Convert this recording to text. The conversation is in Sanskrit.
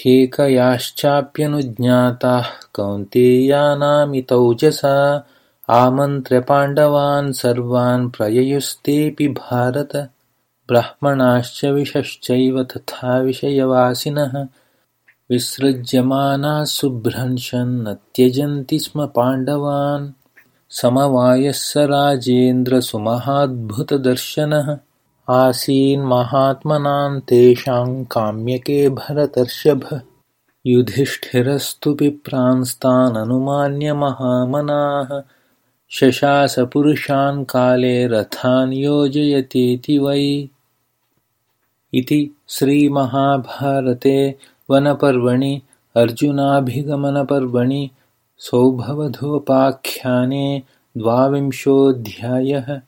केकयाश्चाप्यनुज्ञाताः कौन्तेयानामितौजसा आमन्त्र्य पाण्डवान् सर्वान् प्रययुस्तेऽपि भारत। ब्राह्मणाश्च विशश्चैव तथा विषयवासिनः। विसृज्यमानाः सुभ्रंशन् न त्यजन्ति स्म पाण्डवान्। समवायः स राजेन्द्रसुमहाद्भुतदर्शनः आसीन्महात्मनां तेषां काम्यके भरतर्षभ। युधिष्ठिरस्तु विप्रांस्ताननुमान्य महामनाः। शशासपुरुषान् काले रथान् योजयतीति वै। इति श्रीमहाभारते वनपर्वणि अर्जुनाभिगमनपर्वणि सौभवधोपाख्याने द्वाविंशोऽध्यायः